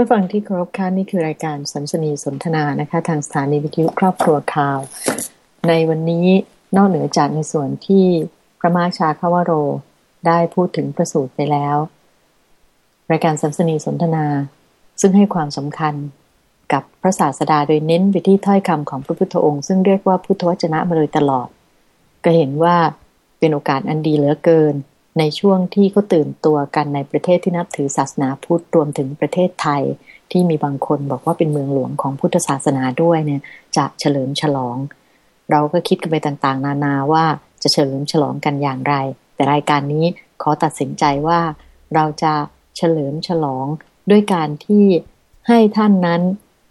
ท่านฟังที่เคารพค่ะนี่คือรายการสัมสนีสนทนานะคะ ทางสถานีวิทยุครอบครัวข่าว ในวันนี้นอกเหนือจากในส่วนที่พระมาชาคาวโร ได้พูดถึงประสูตรไปแล้ว รายการสัมสนีสนทนา ซึ่งให้ความสำคัญกับพระศาสดาโดยเน้นไปที่ถ้อยคำของพระพุทธองค์ ซึ่งเรียกว่าพุทธวจนะมาโดยตลอด ก็เห็นว่าเป็นโอกาสอันดีเหลือเกิน ในช่วงที่เขาตื่นตัวกันในประเทศที่นับถือศาสนาพุทธรวมถึงประเทศไทย ที่มีบางคนบอกว่าเป็นเมืองหลวงของพุทธศาสนาด้วยเนี่ยจะเฉลิมฉลอง เราก็คิดกันไปต่างๆ นานาว่าจะเฉลิมฉลองกันอย่างไร แต่รายการนี้ขอตัดสินใจว่าเราจะเฉลิมฉลองด้วยการที่ให้ท่านนั้น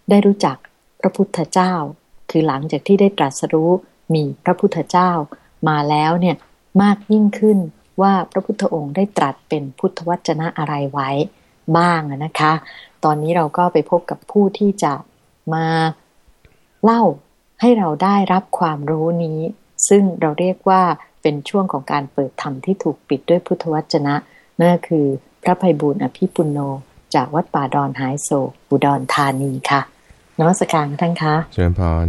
ได้รู้จักพระพุทธเจ้า คือหลังจากที่ได้ตรัสรู้มีพระพุทธเจ้ามาแล้วเนี่ยมากยิ่งขึ้น ว่าพระพุทธองค์ได้ตรัสเป็นพุทธวจนะอะไรไว้บ้างนะคะ ตอนนี้เราก็ไปพบกับผู้ที่จะมาเล่าให้เราได้รับความรู้นี้ ซึ่งเราเรียกว่าเป็นช่วงของการเปิดธรรมที่ถูกปิดด้วยพุทธวจนะนั่นคือพระภัยบุญอภิปุโน จากวัดป่าดอนหายโศกอุดรธานีค่ะนวัสการท่านคะเชิญพร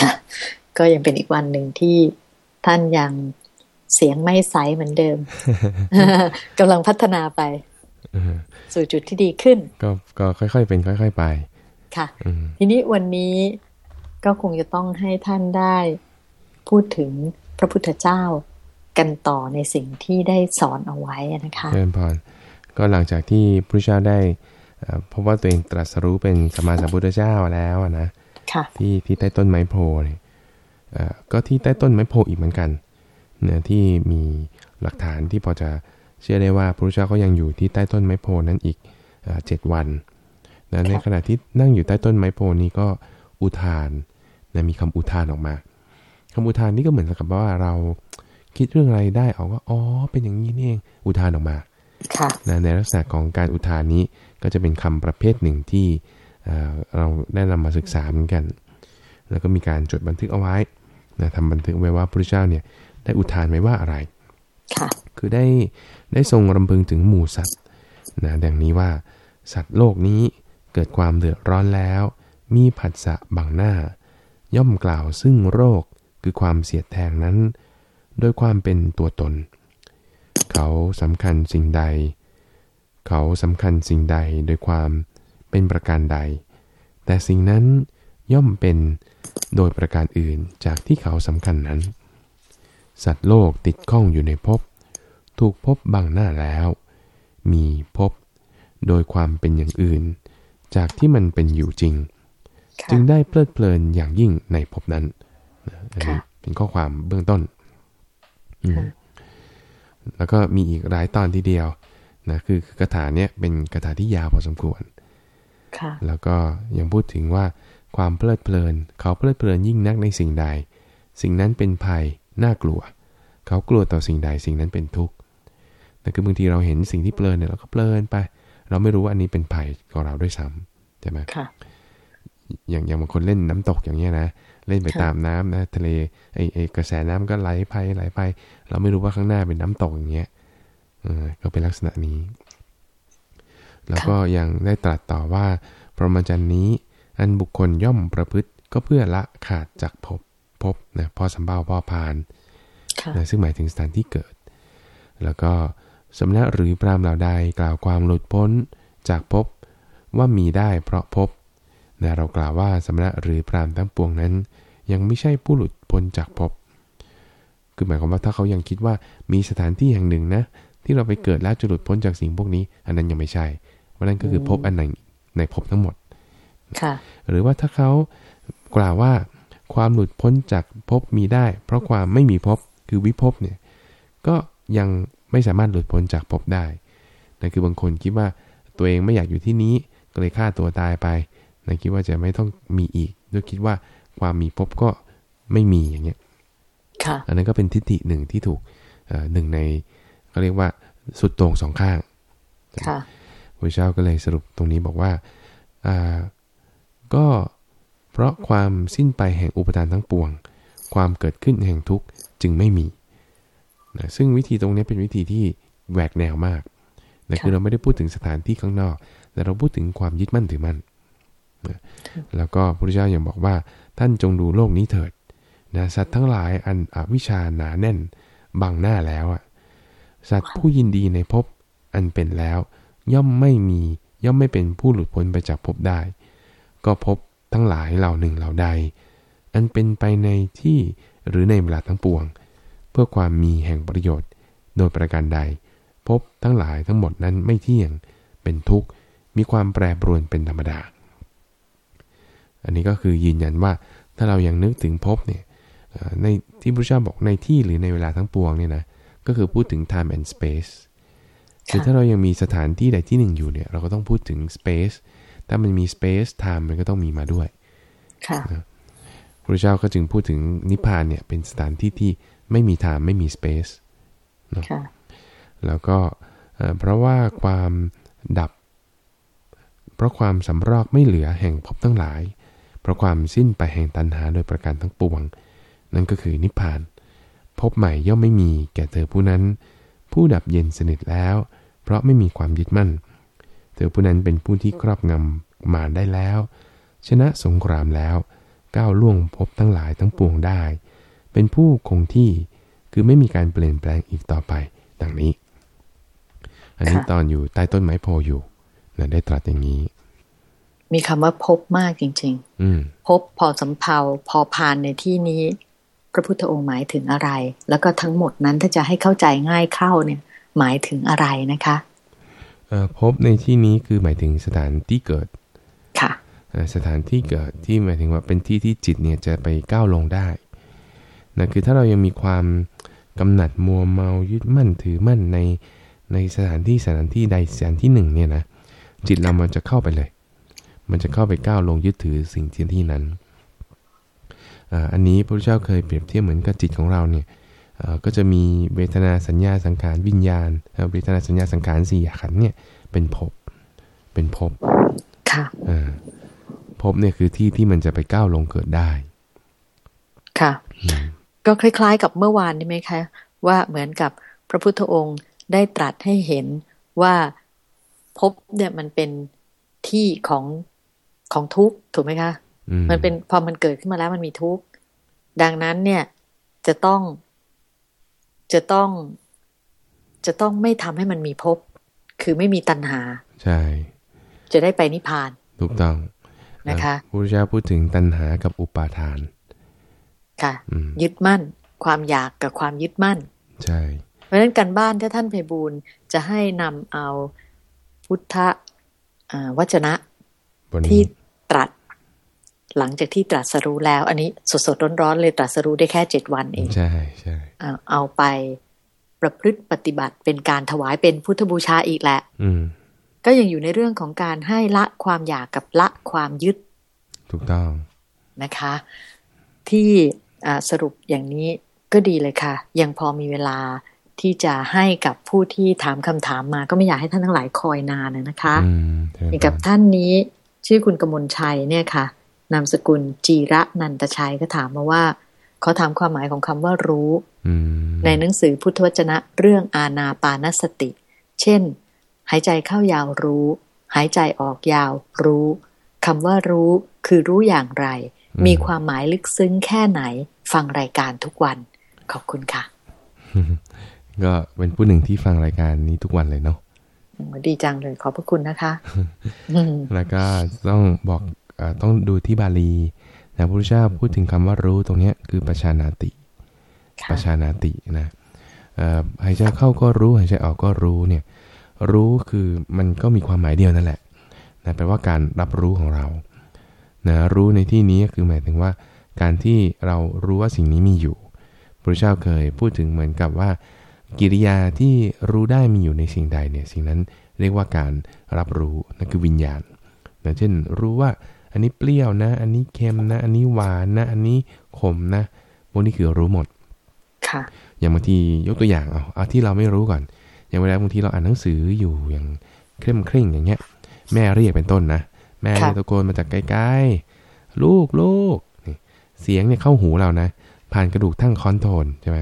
ค่ะ ก็ยังเป็นอีกวันหนึ่งที่ท่านยัง เสียงไม่ใสเหมือนเดิมกำลังพัฒนาไปสู่จุดที่ดีขึ้น ก็ก็ค่อยๆเป็นค่อย ๆ ไป ค่ะ ทีนี้วันนี้ก็คงจะต้องให้ท่านได้ พูดถึงพระพุทธเจ้ากันต่อในสิ่งที่ได้สอนเอาไว้นะคะเชิญพรก็หลังจากที่พระเจ้าได้เพราะว่าตัวเองตรัสรู้เป็นสมมาสัมพุทธเจ้าแล้วนะที่ที่ใต้ต้นไม้โพเนี่ยก็ที่ใต้ต้นไม้โพอีกเหมือนกันเนะที่มีหลักฐานที่พอจะเชื่อได้ว่าพระพุทธเจ้าก็ยังอยู่ที่ใต้ต้นไม้โพนั้นอีกเจ็ดวันนะในขณะที่นั่งอยู่ใต้ต้นไม้โพนี้ก็อุทานนะมีคำอุทานออกมาคำอุทานนี้ก็เหมือนกับว่าเราคิดเรื่องอะไรได้ออกว่าอ๋อเป็นอย่างนี้นี่เองอุทานออกมานะในลักษณะของการอุทานนี้ก็จะเป็นคำประเภทหนึ่งที่เราได้นำมาศึกษาเหมือนกัน แล้วก็มีการจดบันทึกเอาไว้นะทำบันทึกไว้ว่าพระเจ้าเนี่ย ได้อุทานไว้ว่าอะไร คือได้ได้ทรงรำพึงถึงหมู่สัตว์นะดังนี้ว่าสัตว์โลกนี้เกิดความเดือดร้อนแล้ว มีผัสสะบังหน้า ย่อมกล่าวซึ่งโรคคือความเสียดแทงนั้น โดยความเป็นตัวตน เขาสำคัญสิ่งใด เขาสำคัญสิ่งใดโดยความเป็นประการใด แต่สิ่งนั้นย่อมเป็นโดยประการอื่นจากที่เขาสำคัญนั้น สัตว์โลกติดข้องอยู่ในภพ ถูกภพบังหน้าแล้ว มีภพ โดยความเป็นอย่างอื่น จากที่มันเป็นอยู่จริง จึงได้เพลิดเพลินอย่างยิ่งในภพนั้นอันนี้เป็นข้อความเบื้องต้น แล้วก็มีอีกหลายตอนทีเดียวนะคือคาถาเนี้ยเป็นคาถาที่ยาวพอสมควรแล้วก็ยังพูดถึงว่าความเพลิดเพลิน เขาเพลิดเพลินยิ่งนักในสิ่งใด สิ่งนั้นเป็นภัย น่ากลัว เขากลัวต่อสิ่งใดสิ่งนั้นเป็นทุกข์แต่คือบางทีเราเห็นสิ่งที่เพลินเนี่ยเราก็เพลินไป เราไม่รู้ว่าอันนี้เป็นภัยของเราด้วยซ้ำใช่ไหมค่ะอย่างอย่างบางคนเล่นน้ำตกอย่างเงี้ยนะเล่นไปตามน้ำนะทะเลไอไอกระแสน้ำก็ไหลไปไหลไป เราไม่รู้ว่าข้างหน้าเป็นน้ำตกอย่างเงี้ยก็เป็นลักษณะนี้ แล้วก็ยังได้ตรัสต่อว่าพรหมจรรย์นี้ อันบุคคลย่อมประพฤติก็เพื่อละขาดจากภพ ภพนะพ่อสัมเบาพ่อพานนะซึ่งหมายถึงสถานที่เกิด แล้วก็สมณะหรือพรามเหล่าใดกล่าวความหลุดพ้นจากภพว่ามีได้เพราะภพนะเรากล่าวว่าสมณะหรือพรามทั้งปวงนั้น ยังไม่ใช่ผู้หลุดพ้นจากภพคือหมายความว่าถ้าเขายังคิดว่ามีสถานที่แห่งหนึ่งนะ ที่เราไปเกิดแล้วจะหลุดพ้นจากสิ่งพวกนี้ อันนั้นยังไม่ใช่เพราะนั้นก็คือพบอันไหนในพบทั้งหมดค่ะหรือว่าถ้าเขากล่าวว่า ความหลุดพ้นจากพบมีได้ เพราะความไม่มีพบคือวิภพเนี่ยก็ยังไม่สามารถหลุดพ้นจากพบได้นั่นคือบางคนคิดว่าตัวเองไม่อยากอยู่ที่นี้ก็เลยฆ่าตัวตายไปนั่นคิดว่าจะไม่ต้องมีอีกด้วยคิดว่าความมีพบก็ไม่มีอย่างเงี้ยอันนั้นก็เป็นทิฏฐิหนึ่งที่ถูกหนึ่งในเขาเรียกว่าสุดโต่งสองข้างค่ะพระเจ้าก็เลยสรุปตรงนี้บอกว่าอ่าก็ เพราะความสิ้นไปแห่งอุปทานทั้งปวง ความเกิดขึ้นแห่งทุกข์จึงไม่มีนะซึ่งวิธีตรงนี้เป็นวิธีที่แหวกแนวมากนะคือเราไม่ได้พูดถึงสถานที่ข้างนอกแแต่เราพูดถึงความยึดมั่นถือมั่นแล้วก็พระพุทธเจ้ายังบอกว่า ท่านจงดูโลกนี้เถิดนะสัตว์ทั้งหลายอันอวิชาหนาแน่นบังหน้าแล้วอะสัตว์ผู้ยินดีในภพอันเป็นแล้ว ย่อมไม่มีย่อมไม่เป็นผู้หลุดพ้นไปจากภพได้ ก็พบ ทั้งหลายเหล่าหนึ่งเหล่าใด อันเป็นไปในที่หรือในเวลาทั้งปวง เพื่อความมีแห่งประโยชน์ โดยประการใด พบทั้งหลายทั้งหมดนั้นไม่เที่ยง เป็นทุกข์ มีความแปรปรวนเป็นธรรมดา อันนี้ก็คือยืนยันว่าถ้าเรายังนึกถึงพบเนี่ยในที่พระเจ้าบอกในที่หรือในเวลาทั้งปวงเนี่ยนะก็คือพูดถึง time and space คือถ้าเรายังมีสถานที่ใดที่หนึ่งอยู่เนี่ยเราก็ต้องพูดถึง space ถ้ามันมี space time มันก็ต้องมีมาด้วยค่ะพระเจ้าก็จึงพูดถึงนิพพานเนี่ยเป็นสถานที่ที่ไม่มี time ไม่มี space เนาะแล้วก็เพราะว่าความดับ เพราะความสำรอกไม่เหลือแห่งพบทั้งหลาย เพราะความสิ้นไปแห่งตันหาโดยประการทั้งปวง นั่นก็คือนิพพานพบใหม่ย่อมไม่มีแก่เธอผู้นั้น ผู้ดับเย็นสนิทแล้ว เพราะไม่มีความยึดมั่น เธอผู้นั้นเป็นผู้ที่ครอบงำมาได้แล้ว ชนะสงครามแล้วก้าวล่วงพบทั้งหลายทั้งปวงได้ เป็นผู้คงที่คือไม่มีการเปลี่ยนแปลงอีกต่อไปดังนี้ อันนี้ตอนอยู่ใต้ต้นไม้โพอยู่นะได้ตรัสอย่างนี้ มีคำว่าพบมากจริง ๆ อืพบพอสำเพาพอพานในที่นี้ พระพุทธองค์หมายถึงอะไร แล้วก็ทั้งหมดนั้นถ้าจะให้เข้าใจง่ายเข้าเนี่ย หมายถึงอะไรนะคะ พบในที่นี้คือหมายถึงสถานที่เกิด ค่ะสถานที่เกิดที่หมายถึงว่าเป็นที่ที่จิตเนี่ยจะไปก้าวลงได้นะคือถ้าเรายังมีความกำหนัดมัวเมายึดมั่นถือมั่นในในสถานที่สถานที่ใดสถานที่หนึ่งเนี่ยนะจิตเรามันจะเข้าไปเลย มันจะเข้าไปก้าวลงยึดถือสิ่งที่ที่นั้น อันนี้พระเจ้าเคยเปรียบเทียบเหมือนกับจิตของเราเนี่ย ก็จะมีเวทนาสัญญาสังขารวิญญาณ เวทนาสัญญาสังขารสี่ขันเนี่ยเป็นภพเป็นภพค่ะภพเนี่ยคือที่ที่มันจะไปก้าวลงเกิดได้ ค่ะ ก็คล้าย ๆ กับเมื่อวานนี่ไหมคะว่าเหมือนกับพระพุทธองค์ได้ตรัสให้เห็นว่าพบเนี่ยมันเป็นที่ของของทุกข์ถูกไหมคะ มันเป็นพอมันเกิดขึ้นมาแล้วมันมีทุกข์ดังนั้นเนี่ยจะต้อง จะต้อง จะต้องไม่ทำให้มันมีภพคือไม่มีตัณหา ใช่ จะได้ไปนิพพาน ถูกต้องนะคะพระเจ้าพูดถึงตัณหากับอุปาทาน ค่ะ ยึดมั่น ความอยากกับความยึดมั่น ใช่ เพราะฉะนั้นการบ้านถ้าท่านไพบูลจะให้นำเอาพุทธวจนะที่ตรัส หลังจากที่ตรัสรู้แล้ว อันนี้สดๆร้อนๆเลยตรัสรู้ได้แค่เจ็ดวันเองใช่ใช่เอาไปประพฤติปฏิบัติเป็นการถวายเป็นพุทธบูชาอีกแหละก็ยังอยู่ในเรื่องของการให้ละความอยากกับละความยึด ถูกต้องนะคะ ที่สรุปอย่างนี้ก็ดีเลยค่ะ ยังพอมีเวลาที่จะให้กับผู้ที่ถามคำถามมา ก็ไม่อยากให้ท่านทั้งหลายคอยนานนะคะอย่างกับท่านนี้ชื่อคุณกมลชัยเนี่ยค่ะ นามสกุลจีระนันตชัยก็ถามมาว่าเขาถามความหมายของคำว่ารู้ในหนังสือพุทธวจนะเรื่องอาณาปานสติ เช่น หายใจเข้ายาวรู้ หายใจออกยาวรู้คำว่ารู้คือรู้อย่างไร มีความหมายลึกซึ้งแค่ไหน ฟังรายการทุกวัน ขอบคุณค่ะ ก็เป็นผู้หนึ่งที่ฟังรายการนี้ทุกวันเลยเนาะดีจังเลยขอบพระคุณนะคะ แล้วก็ต้องบอกอ ต้องดูที่บาลีนะพระพุทธเจ้าพูดถึงคำว่ารู้ตรงนี้คือประชานาติประชานาตินะหายใจเข้าก็รู้หายใจออกก็รู้เนี่ยรู้คือมันก็มีความหมายเดียวนั่นแหละนะแปลว่าการรับรู้ของเรานะรู้ในที่นี้คือหมายถึงว่า การที่เรารู้ว่าสิ่งนี้มีอยู่พระเจ้าเคยพูดถึงเหมือนกับว่า กิริยาที่รู้ได้มีอยู่ในสิ่งใดเนี่ยสิ่งนั้นเรียกว่าการรับรู้นั่นคือวิญญาณนะเช่นรู้ว่า อันนี้เปรี้ยวนะ อันนี้เค็มนะ อันนี้หวานนะ อันนี้ขมนะพวกนี้คือรู้หมด ค่ะ อย่างบางทียกตัวอย่างเอาเอาที่เราไม่รู้ก่อน อย่างเวลาบางทีเราอ่านหนังสืออยู่อย่างเคร่งเคร่งอย่างเงี้ย แม่เรียกเป็นต้นนะ แม่ตะโกนมาจากไกลๆ ลูกลูกเสียงเนี่ยเข้าหูเรานะ ผ่านกระดูกทั้งคอนโทรลใช่ไหม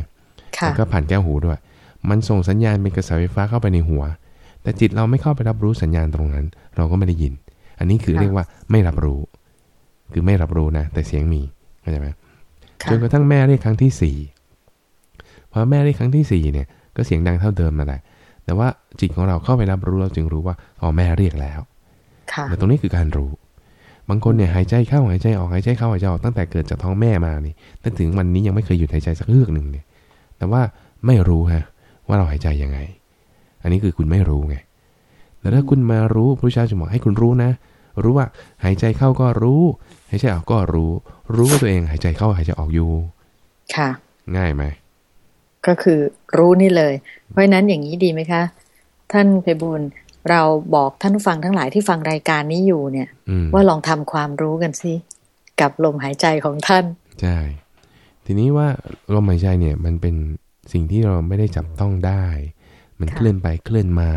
แล้วก็ผ่านแก้วหูด้วย มันส่งสัญญาณเป็นกระแสไฟฟ้าเข้าไปในหัว แต่จิตเราไม่เข้าไปรับรู้สัญญาณตรงนั้น เราก็ไม่ได้ยิน อันนี้คือเรียกว่าไม่รับรู้ คือไม่รับรู้นะ แต่เสียงมีเข้าใจไหมจนกระทั่งแม่เรียกครั้งที่สี่พอแม่เรียกครั้งที่สี่เนี่ย ก็เสียงดังเท่าเดิมนั่นแหละ แต่ว่าจิตของเราเข้าไปรับรู้เราจึงรู้ว่าอ๋อแม่เรียกแล้วแต่ตรงนี้คือการรู้ บางคนเนี่ยหายใจเข้าหายใจออกหายใจเข้าหายใจออกตั้งแต่เกิดจากท้องแม่มานี่แต่ถึงวันนี้ยังไม่เคยหยุดหายใจสักเฮือกหนึ่งเนี่ย แต่ว่าไม่รู้ฮะว่าเราหายใจยังไง อันนี้คือคุณไม่รู้ไง แต่ถ้าคุณมารู้พระเจ้าจะบอกให้คุณรู้นะ รู้ว่าหายใจเข้าก็รู้ หายใจออกก็รู้ รู้ว่าตัวเองหายใจเข้าหายใจออกอยู่ ค่ะ ง่ายไหม ก็คือรู้นี่เลย เพราะนั้นอย่างนี้ดีไหมคะ ท่านเพบุญเราบอกท่านผู้ฟังทั้งหลายที่ฟังรายการนี้อยู่เนี่ย ว่าลองทำความรู้กันสิกับลมหายใจของท่านใช่ทีนี้ว่าลมหายใจเนี่ยมันเป็นสิ่งที่เราไม่ได้จับต้องได้ มันเคลื่อนไปเคลื่อนมา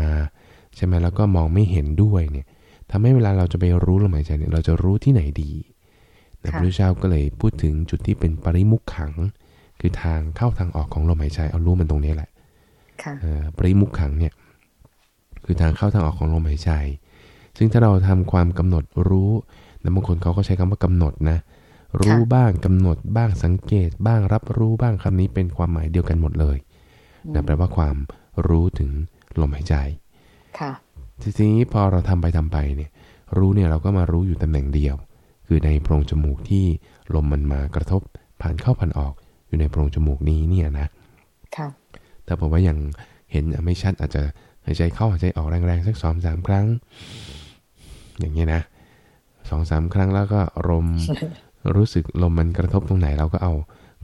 ใช่ไหมแล้วก็มองไม่เห็นด้วยเนี่ยทำให้เวลาเราจะไปรู้ลมหายใจเนี่ยเราจะรู้ที่ไหนดีพระพุทธเจ้าก็เลยพูดถึงจุดที่เป็นปริมุขขัง คือทางเข้าทางออกของลมหายใจเอารู้มันตรงนี้แหละปริมุขขังเนี่ยคือทางเข้าทางออกของลมหายใจ ซึ่งถ้าเราทำความกำหนดรู้นะบางคนเขาก็ใช้คำว่ากำหนดนะ รู้บ้างกำหนดบ้างสังเกต บ้างรับรู้บ้างคำนี้เป็นความหมายเดียวกันหมดเลยนะแปลว่าความรู้ถึงลมหายใจ ค่ะทีนี้พอเราทำไปทำไปเนี่ยรู้เนี่ยเราก็มารู้อยู่ตำแหน่งเดียว คือในโพรงจมูกที่ลมมันมากระทบผ่านเข้าผ่านออกอยู่ในโพรงจมูกนี้เนี่ยนะค่ะแต่ผมว่ายังเห็นไม่ชัดอาจจะหายใจเข้าหายใจออกแรงๆสักสองสามครั้ง อย่างนี้นะสองสามครั้งแล้วก็ลมรู้สึกลมมันกระทบตรงไหนเราก็เอา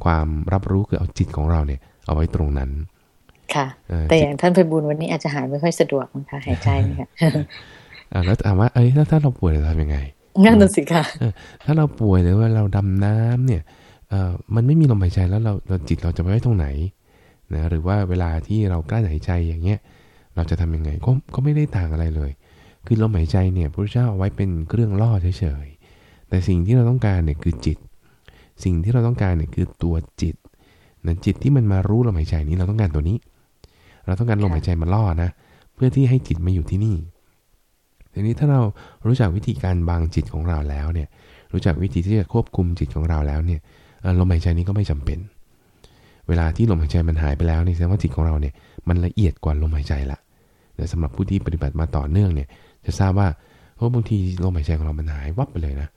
ความรับรู้คือเอาจิตของเราเนี่ย เอาไว้ตรงนั้น ค่ะ แต่อย่างท่านไพบุญวันนี้อาจจะหายไม่ค่อยสะดวกนะคะหายใจเนี่ยแล้วถามว่าเอ้ยถ้าเราป่วยจะทำยังไงงั้นน่ะสิค่ะถ้าเราป่วยหรือว่าเราดำน้ำเนี่ยมันไม่มีลมหายใจแล้วเราเราจิตเราจะไปไว้ตรงไหนนะหรือว่าเวลาที่เรากลั้นหายใจอย่างเงี้ย เราจะทำยังไงก็ก็ไม่ได้ต่างอะไรเลย คือลมหายใจเนี่ยพระเจ้าเอาไว้เป็นเครื่องล่อเฉยๆแต่สิ่งที่เราต้องการเนี่ยคือจิต สิ่งที่เราต้องการเนี่ยคือตัวจิตนั้นจิตที่มันมารู้ลมหายใจนี้เราต้องการตัวนี้ เราต้องการลมหายใจมาล่อนะ เพื่อที่ให้จิตมาอยู่ที่นี่ทีนี้ถ้าเรารู้จักวิธีการบางจิตของเราแล้วเนี่ย รู้จักวิธีที่จะควบคุมจิตของเราแล้วเนี่ยลมหายใจนี้ก็ไม่จำเป็น เวลาที่ลมหายใจมันหายไปแล้วนี่แสดงว่าจิตของเราเนี่ยมันละเอียดกว่าลมหายใจละแต่สำหรับผู้ที่ปฏิบัติมาต่อเนื่องเนี่ย จะทราบว่าเพราะบางทีลมหายใจของเรามันหายวับไปเลยนะ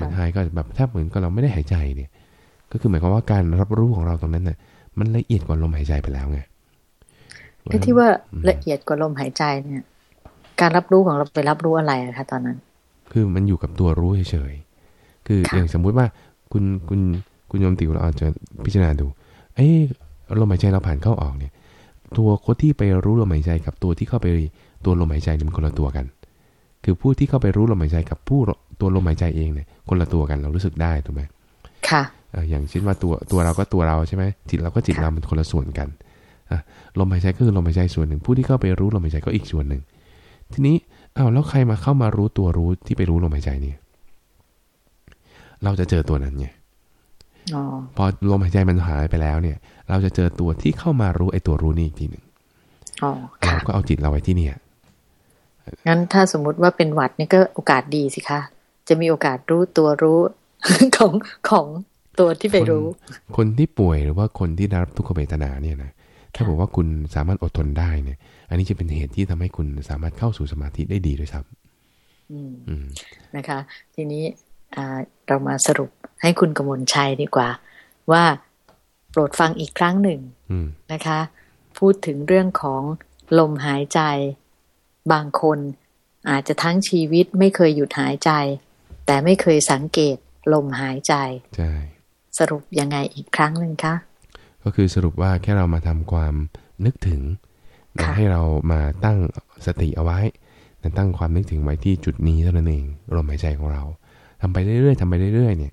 มันหายก็แบบแทบเหมือนกับเราไม่ได้หายใจเนี่ย ก็คือหมายความว่าการรับรู้ของเราตรงนั้นเนี่ยมันละเอียดกว่าลมหายใจไปแล้วไง ที่ว่าละเอียดกว่าลมหายใจเนี่ย การรับรู้ของเราไปรับรู้อะไรอะคะตอนนั้น คือมันอยู่กับตัวรู้เฉยๆคืออย่างสมมุติว่าคุณคุณคุณยมติวเราอาจจะพิจารณาดู เอ้ลมหายใจเราผ่านเข้าออกเนี่ย ตัวคนที่ไปรู้ลมหายใจกับตัวที่เข้าไปตัวลมหายใจนี่มันคนละตัวกัน คือผู้ที่เข้าไปรู้ลมหายใจกับผู้ตัวลมหายใจเองเนี่ย คนละตัวกันเรารู้สึกได้ถูกไหมค่ะอย่างเช่นว่าตัวตัวเราก็ตัวเราใช่ไหมจิตเราก็จิตเรามันคนละส่วนกัน ลมหายใจก็คือลมหายใจส่วนหนึ่ง ผู้ที่เข้าไปรู้ลมหายใจก็อีกส่วนหนึ่ง ทีนี้อ้าวแล้วใครมาเข้ามารู้ตัวรู้ที่ไปรู้ลมหายใจเนี่ย เราจะเจอตัวนั้นไงพอลมหายใจมันหายไปแล้วเนี่ย เราจะเจอตัวที่เข้ามารู้ไอ้ตัวรู้นี่อีกทีหนึ่งเราก็เอาจิตเราไว้ที่เนี่ยงั้นถ้าสมมุติว่าเป็นหวัดนี่ก็โอกาสดีสิคะ จะมีโอกาสรู้ตัวรู้ของของตัวที่ไปรู้ คนที่ป่วยหรือว่าคนที่ได้รับทุกขเวทนาเนี่ยนะ ถ้าบอกว่าคุณสามารถอดทนได้เนี่ย อันนี้จะเป็นเหตุที่ทำให้คุณสามารถเข้าสู่สมาธิได้ดีด้วยซ้ำนะคะ ทีนี้เรามาสรุปให้คุณกมลชัยดีกว่า ว่าโปรดฟังอีกครั้งหนึ่งนะคะ พูดถึงเรื่องของลมหายใจบางคนอาจจะทั้งชีวิตไม่เคยหยุดหายใจ แต่ไม่เคยสังเกตลมหายใจ ใช่ สรุปยังไงอีกครั้งหนึ่งคะ ก็คือสรุปว่าแค่เรามาทำความนึกถึงให้เรามาตั้งสติเอาไว้ตั้งความนึกถึงไว้ที่จุดนี้เท่านั้นเองลมหายใจของเราทำไปเรื่อยๆทำไปเรื่อยๆเนี่ย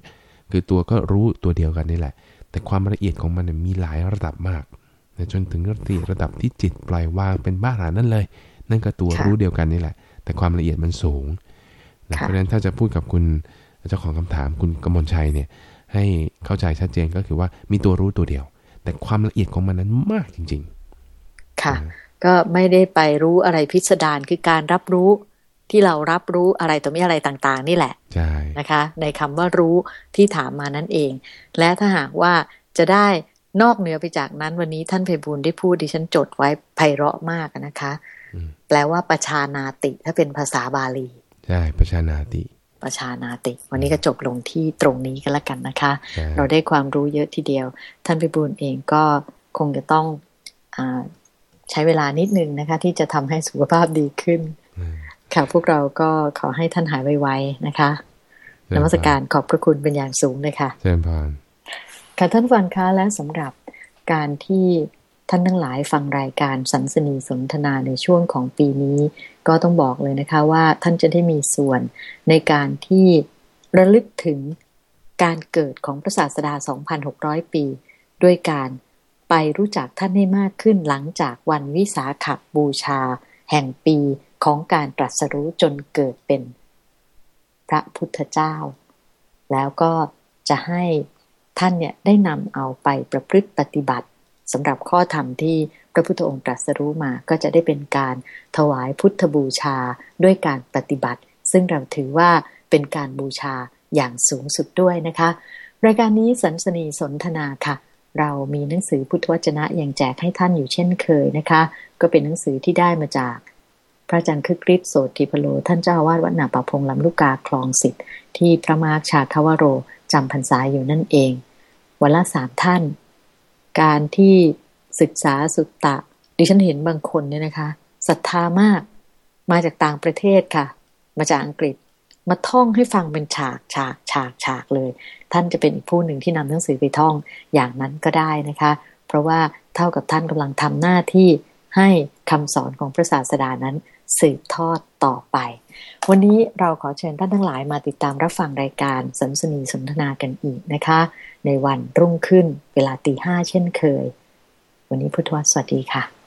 คือตัวก็รู้ตัวเดียวกันนี่แหละ แต่ความละเอียดของมันมีหลายระดับมากจนถึงระดับระดับที่จิตปล่อยวางเป็นบ้าหานั่นเลย นั่นก็ตัวรู้เดียวกันนี่แหละ แต่ความละเอียดมันสูงเพราะฉะนั้นถ้าจะพูดกับคุณเจ้าของคำถามคุณกมลชัยเนี่ย ให้เข้าใจชัดเจนก็คือว่ามีตัวรู้ตัวเดียว แต่ความละเอียดของมันนั้นมากจริง ๆ ค่ะ ก็ไม่ได้ไปรู้อะไรพิสดารคือการรับรู้ที่เรารับรู้อะไรต่อมีอะไรต่าง ๆ นี่แหละใช่นะคะ ในคำว่ารู้ที่ถามมานั่นเอง และถ้าหากว่าจะได้นอกเหนือไปจากนั้นวันนี้ท่านเพบูลได้พูดดิฉันจดไว้ไพเราะมากนะคะ แปลว่าประชานาติถ้าเป็นภาษาบาลี ใช่ประชานาติ ประชานาติ วันนี้ก็จบลงที่ตรงนี้กันแล้วกันนะคะ เราได้ความรู้เยอะทีเดียว ท่านเพบูลเองก็คงจะต้องอใช้เวลานิดนึงนะคะ ที่จะทำให้สุขภาพดีขึ้น ค่ะพวกเราก็ขอให้ท่านหายไวๆนะคะนมัสการขอบพระคุณเป็นอย่างสูงเลยค่ะเชิญพานค่ะท่านฟังคะและสำหรับการที่ ท่านทั้งหลายฟังรายการสันสนีสนทนาในช่วงของปีนี้ ก็ต้องบอกเลยนะคะว่าท่านจะได้มีส่วนในการที่ระลึกถึงการเกิดของพระศาสดา 2,600 ปี ด้วยการไปรู้จักท่านให้มากขึ้นหลังจากวันวิสาขบูชา แห่งปีของการตรัสรู้จนเกิดเป็นพระพุทธเจ้า แล้วก็จะให้ท่านเนี่ยได้นำเอาไปประพฤติปฏิบัติ สำหรับข้อธรรมที่พระพุทธองค์ตรัสรู้มาก็จะได้เป็นการถวายพุทธบูชาด้วยการปฏิบัติ ซึ่งเราถือว่าเป็นการบูชาอย่างสูงสุดด้วยนะคะ รายการนี้สันสนีสนทนาค่ะ เรามีหนังสือพุทธวจนะอย่างแจกให้ท่านอยู่เช่นเคยนะคะ ก็เป็นหนังสือที่ได้มาจากพระอาจารย์คึกฤทธิ์โสติพโล ท่านเจ้าวาดวัดนาป่าพงลำลูกกาคลองสิทธิ์ที่พระมาร์ชาคาวโรจำพรรษาอยู่นั่นเอง วันละสามท่าน การที่ศึกษาสุตตะ ดิฉันเห็นบางคนเนี่ยนะคะศรัทธามาก มาจากต่างประเทศค่ะ มาจากอังกฤษมาท่องให้ฟังเป็นฉากฉากฉากฉากเลย ท่านจะเป็นผู้หนึ่งที่นำหนังสือไปท่องอย่างนั้นก็ได้นะคะ เพราะว่าเท่ากับท่านกำลังทำหน้าที่ให้คำสอนของพระศาสดานั้น สืบทอดต่อไป วันนี้เราขอเชิญท่านทั้งหลายมาติดตามรับฟังรายการสัมสนีสนทนากันอีกนะคะ ในวันรุ่งขึ้นเวลาตีห้าเช่นเคย วันนี้พุทธวสวัสดีค่ะ